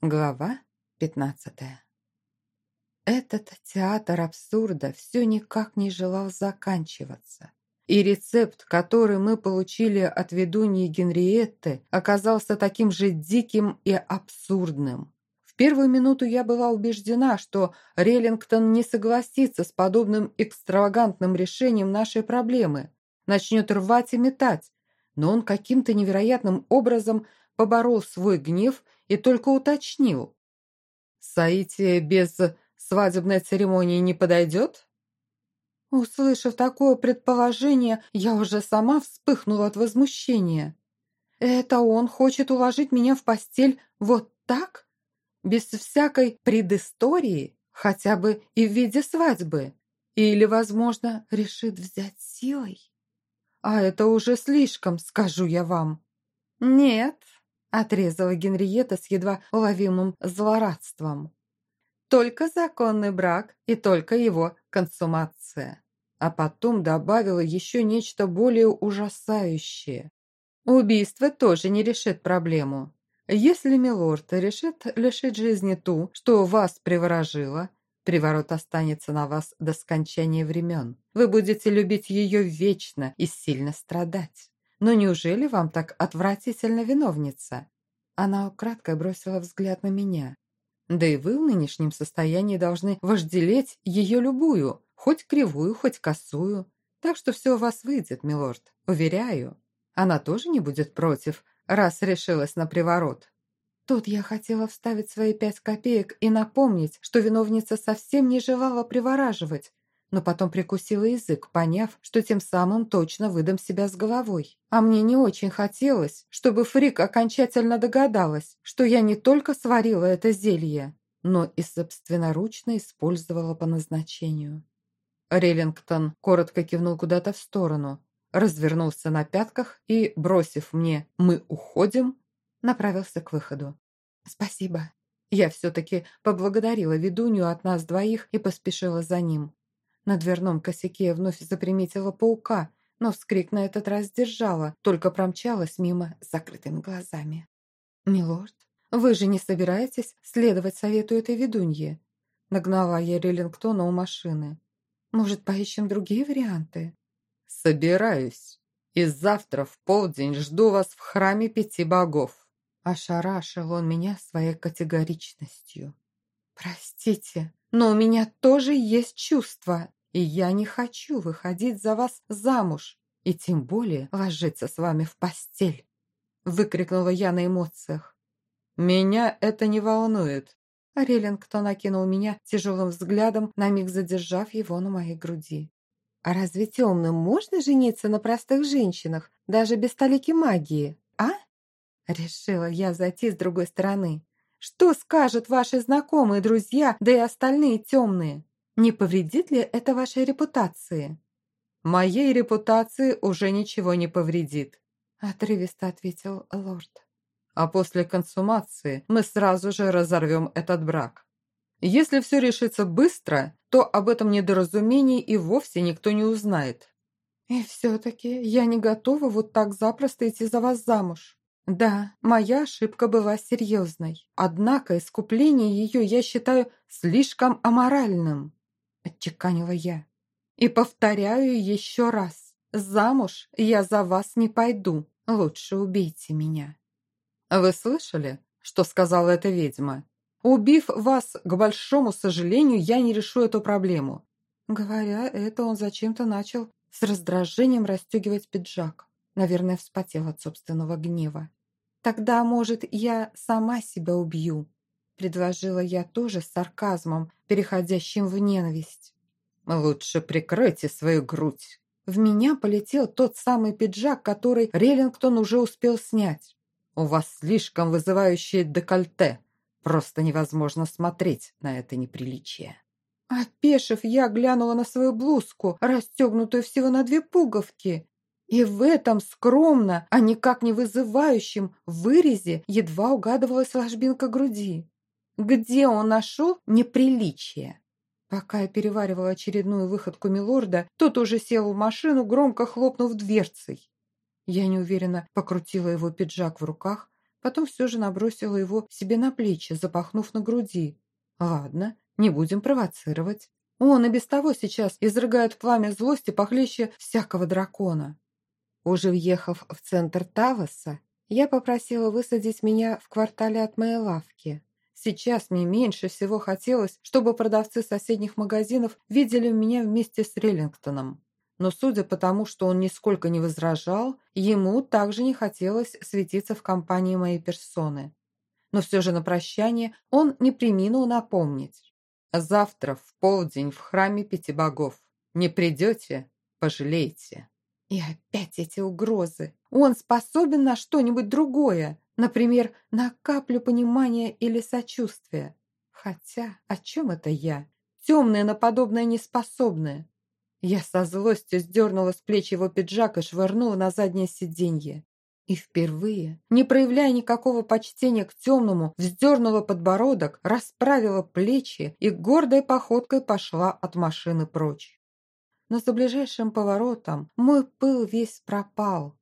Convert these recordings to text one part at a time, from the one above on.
Глава пятнадцатая Этот театр абсурда все никак не желал заканчиваться. И рецепт, который мы получили от ведуньи Генриетты, оказался таким же диким и абсурдным. В первую минуту я была убеждена, что Реллингтон не согласится с подобным экстравагантным решением нашей проблемы, начнет рвать и метать, но он каким-то невероятным образом поборол свой гнев и только уточнил. «Саития без свадебной церемонии не подойдет?» Услышав такое предположение, я уже сама вспыхнула от возмущения. «Это он хочет уложить меня в постель вот так? Без всякой предыстории, хотя бы и в виде свадьбы? Или, возможно, решит взять силой? А это уже слишком, скажу я вам». «Нет, Отрезала Генриетта с едва уловимым злорадством. Только законный брак и только его консумация. А потом добавила еще нечто более ужасающее. Убийство тоже не решит проблему. Если милорд решит лишить жизни ту, что вас приворожило, приворот останется на вас до скончания времен. Вы будете любить ее вечно и сильно страдать. Но неужели вам так отвратительно виновница?» Она украдкой бросила взгляд на меня. «Да и вы в нынешнем состоянии должны вожделеть ее любую, хоть кривую, хоть косую. Так что все у вас выйдет, милорд, уверяю. Она тоже не будет против, раз решилась на приворот». Тут я хотела вставить свои пять копеек и напомнить, что виновница совсем не желала привораживать, но потом прикусила язык, поняв, что тем самым точно выдам себя с головой. А мне не очень хотелось, чтобы Фрик окончательно догадалась, что я не только сварила это зелье, но и собственноручно использовала по назначению. Реллингтон коротко кивнул куда-то в сторону, развернулся на пятках и, бросив мне «мы уходим», направился к выходу. «Спасибо». Я все-таки поблагодарила ведунью от нас двоих и поспешила за ним. На дверном косяке я вновь заприметила паука, но вскрик на этот раз держала, только промчалась мимо с закрытыми глазами. «Милорд, вы же не собираетесь следовать совету этой ведуньи?» Нагнала я Риллингтона у машины. «Может, поищем другие варианты?» «Собираюсь. И завтра в полдень жду вас в храме пяти богов». Ошарашил он меня своей категоричностью. «Простите, но у меня тоже есть чувства!» И я не хочу выходить за вас замуж, и тем более ложиться с вами в постель!» Выкрикнула я на эмоциях. «Меня это не волнует!» Реллингтон окинул меня тяжелым взглядом, на миг задержав его на моей груди. «А разве темным можно жениться на простых женщинах, даже без толики магии, а?» Решила я зайти с другой стороны. «Что скажут ваши знакомые, друзья, да и остальные темные?» Не повредит ли это вашей репутации?» «Моей репутации уже ничего не повредит», – отрывисто ответил лорд. «А после консумации мы сразу же разорвем этот брак. Если все решится быстро, то об этом недоразумении и вовсе никто не узнает». «И все-таки я не готова вот так запросто идти за вас замуж. Да, моя ошибка была серьезной, однако искупление ее я считаю слишком аморальным» отчеканила я. «И повторяю еще раз, замуж я за вас не пойду, лучше убейте меня». «Вы слышали, что сказала эта ведьма? Убив вас, к большому сожалению, я не решу эту проблему». Говоря это, он зачем-то начал с раздражением расстегивать пиджак. Наверное, вспотел от собственного гнева. «Тогда, может, я сама себя убью?» Предложила я тоже с сарказмом, переходящим в ненависть. «Лучше прикройте свою грудь». В меня полетел тот самый пиджак, который Реллингтон уже успел снять. «У вас слишком вызывающее декольте. Просто невозможно смотреть на это неприличие». Опешив, я глянула на свою блузку, расстегнутую всего на две пуговки. И в этом скромно, а никак не вызывающем вырезе едва угадывалась ложбинка груди. Где он нашел неприличие? Пока я переваривала очередную выходку Милорда, тот уже сел в машину, громко хлопнув дверцей. Я неуверенно покрутила его пиджак в руках, потом все же набросила его себе на плечи, запахнув на груди. Ладно, не будем провоцировать. Он и без того сейчас изрыгает пламя злости похлеще всякого дракона. Уже въехав в центр Таваса, я попросила высадить меня в квартале от моей лавки. Сейчас мне меньше всего хотелось, чтобы продавцы соседних магазинов видели меня вместе с Реллингтоном. Но судя по тому, что он нисколько не возражал, ему также не хотелось светиться в компании моей персоны. Но все же на прощание он не приминул напомнить. «Завтра в полдень в храме пяти богов. Не придете – пожалеете». И опять эти угрозы. Он способен на что-нибудь другое, например, на каплю понимания или сочувствия. Хотя, о чем это я? Темная на подобное неспособная. Я со злостью сдернула с плеч его пиджак и швырнула на заднее сиденье. И впервые, не проявляя никакого почтения к темному, вздернула подбородок, расправила плечи и гордой походкой пошла от машины прочь. Но за ближайшим поворотом мой пыл весь пропал,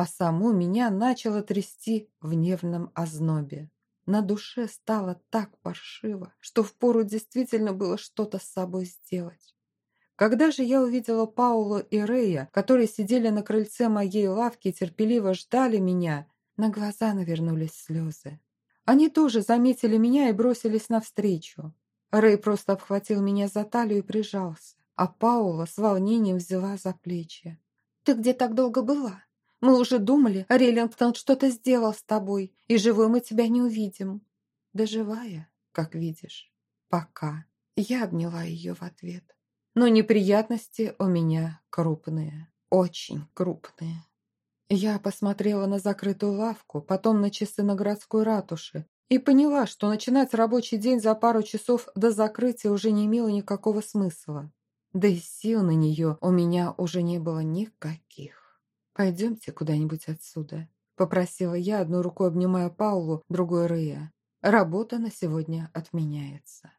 а саму меня начало трясти в нервном ознобе. На душе стало так паршиво, что впору действительно было что-то с собой сделать. Когда же я увидела Паула и Рея, которые сидели на крыльце моей лавки и терпеливо ждали меня, на глаза навернулись слезы. Они тоже заметили меня и бросились навстречу. Рэй просто обхватил меня за талию и прижался, а Паула с волнением взяла за плечи. «Ты где так долго была? Мы уже думали, Реллингтон что-то сделал с тобой, и живой мы тебя не увидим». «Да живая, как видишь. Пока». Я обняла ее в ответ. Но неприятности у меня крупные, очень крупные. Я посмотрела на закрытую лавку, потом на часы на городской ратуше и поняла, что начинать рабочий день за пару часов до закрытия уже не имело никакого смысла. Да и сил на нее у меня уже не было никаких. «Пойдемте куда-нибудь отсюда», — попросила я, одной рукой обнимая Паулу, другой Рея. «Работа на сегодня отменяется».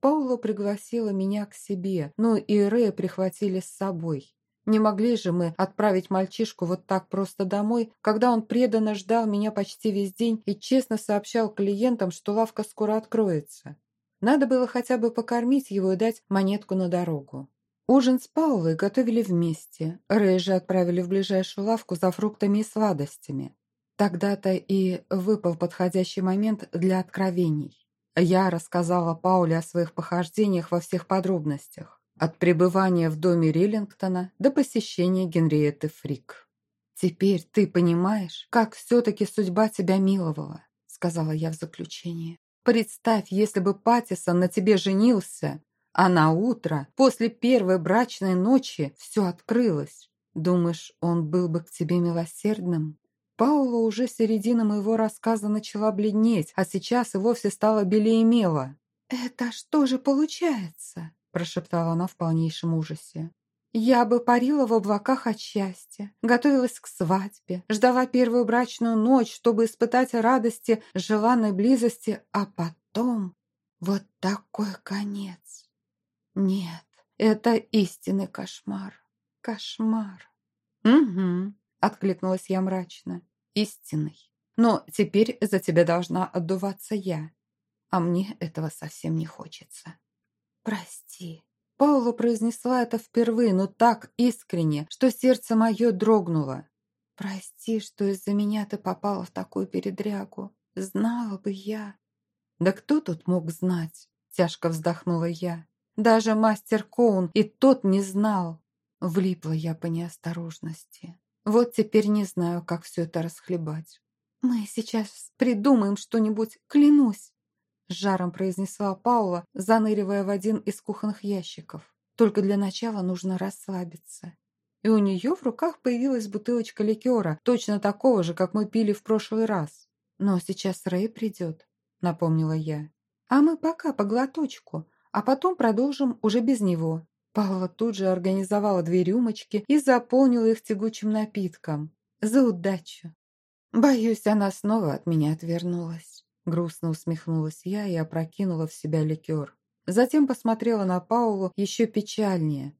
Паула пригласила меня к себе, ну и Рэя прихватили с собой. Не могли же мы отправить мальчишку вот так просто домой, когда он преданно ждал меня почти весь день и честно сообщал клиентам, что лавка скоро откроется. Надо было хотя бы покормить его и дать монетку на дорогу. Ужин с Паулой готовили вместе. Рэй же отправили в ближайшую лавку за фруктами и сладостями. Тогда-то и выпал подходящий момент для откровений. Я рассказала Пауле о своих похождениях во всех подробностях, от пребывания в доме Риллингтона до посещения Генриетты Фрик. «Теперь ты понимаешь, как все-таки судьба тебя миловала», сказала я в заключение. «Представь, если бы Паттисон на тебе женился, а на утро, после первой брачной ночи, все открылось. Думаешь, он был бы к тебе милосердным?» Паула уже середина моего рассказа начала бледнеть, а сейчас и вовсе стала белее мела. «Это что же получается?» – прошептала она в полнейшем ужасе. «Я бы парила в облаках от счастья, готовилась к свадьбе, ждала первую брачную ночь, чтобы испытать радости желанной близости, а потом вот такой конец. Нет, это истинный кошмар. Кошмар». «Угу», – откликнулась я мрачно. «Истинный. Но теперь за тебя должна отдуваться я. А мне этого совсем не хочется». «Прости». Паула произнесла это впервые, но так искренне, что сердце мое дрогнуло. «Прости, что из-за меня ты попала в такую передрягу. Знала бы я». «Да кто тут мог знать?» – тяжко вздохнула я. «Даже мастер Коун и тот не знал». Влипла я по неосторожности. Вот теперь не знаю, как все это расхлебать. «Мы сейчас придумаем что-нибудь, клянусь!» С жаром произнесла Паула, заныривая в один из кухонных ящиков. «Только для начала нужно расслабиться». И у нее в руках появилась бутылочка ликера, точно такого же, как мы пили в прошлый раз. «Но сейчас Рэй придет», — напомнила я. «А мы пока по глоточку, а потом продолжим уже без него». Павла тут же организовала две рюмочки и заполнила их тягучим напитком. За удачу! Боюсь, она снова от меня отвернулась. Грустно усмехнулась я и опрокинула в себя ликер. Затем посмотрела на Паулу еще печальнее.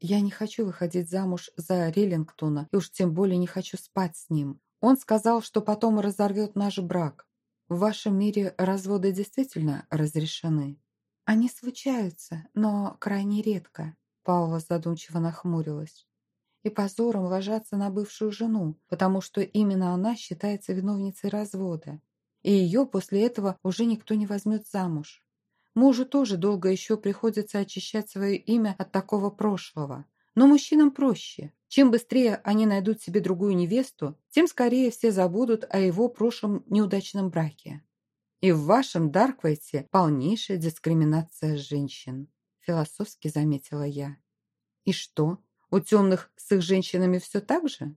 Я не хочу выходить замуж за Риллингтона, и уж тем более не хочу спать с ним. Он сказал, что потом разорвет наш брак. В вашем мире разводы действительно разрешены? Они случаются, но крайне редко. Паула задумчиво нахмурилась. И позором ложатся на бывшую жену, потому что именно она считается виновницей развода. И ее после этого уже никто не возьмет замуж. Мужу тоже долго еще приходится очищать свое имя от такого прошлого. Но мужчинам проще. Чем быстрее они найдут себе другую невесту, тем скорее все забудут о его прошлом неудачном браке. И в вашем Дарквейте полнейшая дискриминация женщин, философски заметила я. И что, у темных с их женщинами все так же?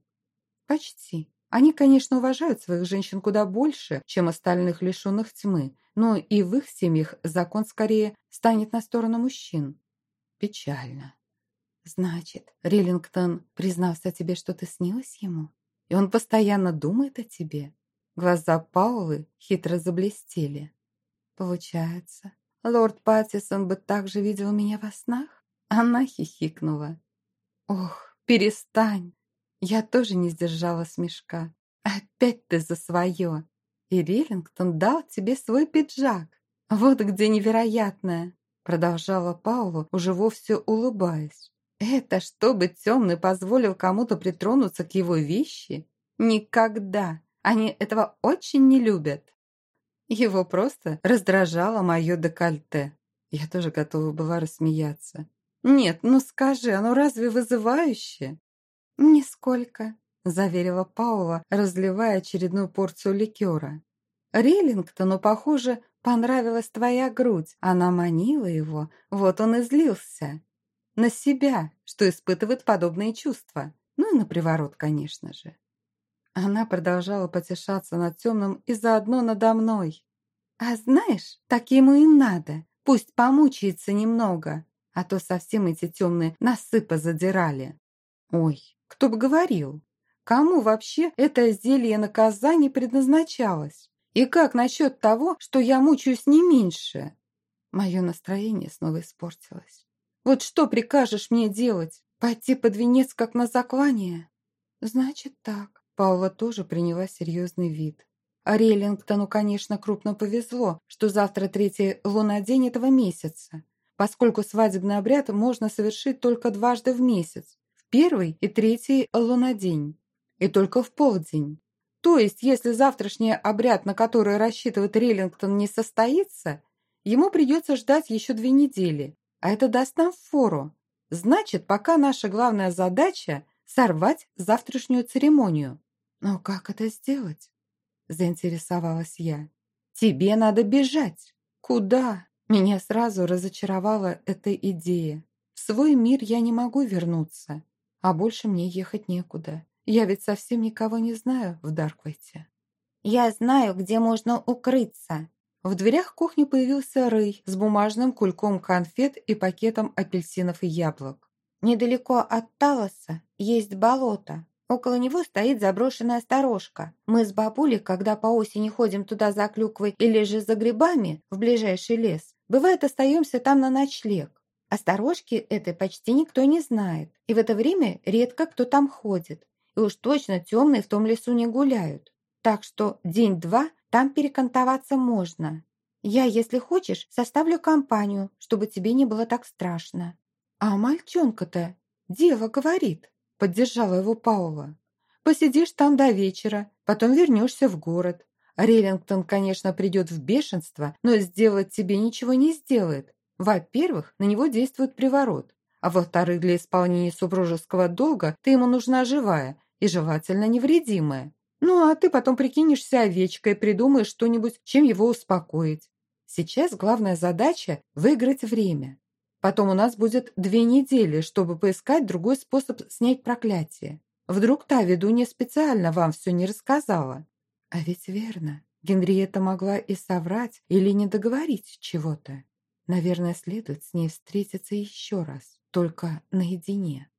Почти. Они, конечно, уважают своих женщин куда больше, чем остальных лишенных тьмы, но и в их семьях закон скорее станет на сторону мужчин. Печально. Значит, Риллингтон признался тебе, что ты снилась ему? И он постоянно думает о тебе? Глаза Паулы хитро заблестели. Получается, лорд Паттисон бы также видел меня во снах? Она хихикнула. Ох, перестань! Я тоже не сдержала смешка. Опять ты за свое. И Риллингтон дал тебе свой пиджак. Вот где невероятное. Продолжала Паула, уже вовсе улыбаясь. Это чтобы темный позволил кому-то притронуться к его вещи? Никогда. Они этого очень не любят. Его просто раздражало мое декольте. Я тоже готова была рассмеяться. «Нет, ну скажи, оно разве вызывающее?» «Нисколько», — заверила Паула, разливая очередную порцию ликера. «Риллингтону, похоже, понравилась твоя грудь. Она манила его, вот он и злился. На себя, что испытывает подобные чувства. Ну и на приворот, конечно же». Она продолжала потешаться над темным и заодно надо мной. «А знаешь, так ему и надо. Пусть помучается немного, а то совсем эти темные насыпа задирали». «Ой, кто бы говорил, кому вообще это зелье наказаний предназначалось? И как насчет того, что я мучаюсь не меньше? Мое настроение снова испортилось. Вот что прикажешь мне делать? Пойти под венец, как на заклание? Значит так. Паула тоже приняла серьезный вид. А Рейлингтону, конечно, крупно повезло, что завтра третий лунодень этого месяца, поскольку свадебный обряд можно совершить только дважды в месяц, первый и третий лунодень, и только в полдень. То есть, если завтрашний обряд, на который рассчитывает Риллингтон, не состоится, ему придется ждать еще две недели, а это даст нам фору. Значит, пока наша главная задача – сорвать завтрашнюю церемонию. Но как это сделать? Заинтересовалась я. Тебе надо бежать. Куда? Меня сразу разочаровала эта идея. В свой мир я не могу вернуться а больше мне ехать некуда. Я ведь совсем никого не знаю в Дарквайте. Я знаю, где можно укрыться. В дверях кухни появился Рэй с бумажным кульком конфет и пакетом апельсинов и яблок. Недалеко от Талоса есть болото. Около него стоит заброшенная сторожка. Мы с бабулей, когда по осени ходим туда за клюквой или же за грибами в ближайший лес, бывает остаемся там на ночлег. О сторожке этой почти никто не знает, и в это время редко кто там ходит. И уж точно темные в том лесу не гуляют. Так что день-два там перекантоваться можно. Я, если хочешь, составлю компанию, чтобы тебе не было так страшно». «А мальчонка-то, дева говорит», — поддержала его Паула. «Посидишь там до вечера, потом вернешься в город. Реллингтон, конечно, придет в бешенство, но сделать тебе ничего не сделает. Во-первых, на него действует приворот, а во-вторых, для исполнения супружеского долга ты ему нужна живая и желательно невредимая. Ну, а ты потом прикинешься овечкой и придумаешь что-нибудь, чем его успокоить. Сейчас главная задача – выиграть время. Потом у нас будет две недели, чтобы поискать другой способ снять проклятие. Вдруг та ведунья специально вам все не рассказала. А ведь верно, Генриетта могла и соврать или не договорить чего-то. Наверное, следует с ней встретиться еще раз, только наедине.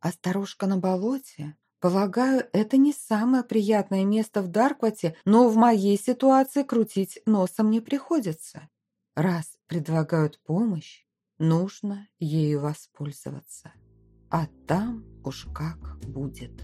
А старушка на болоте? Полагаю, это не самое приятное место в Дарквате, но в моей ситуации крутить носом не приходится. Раз предлагают помощь, нужно ею воспользоваться. А там уж как будет.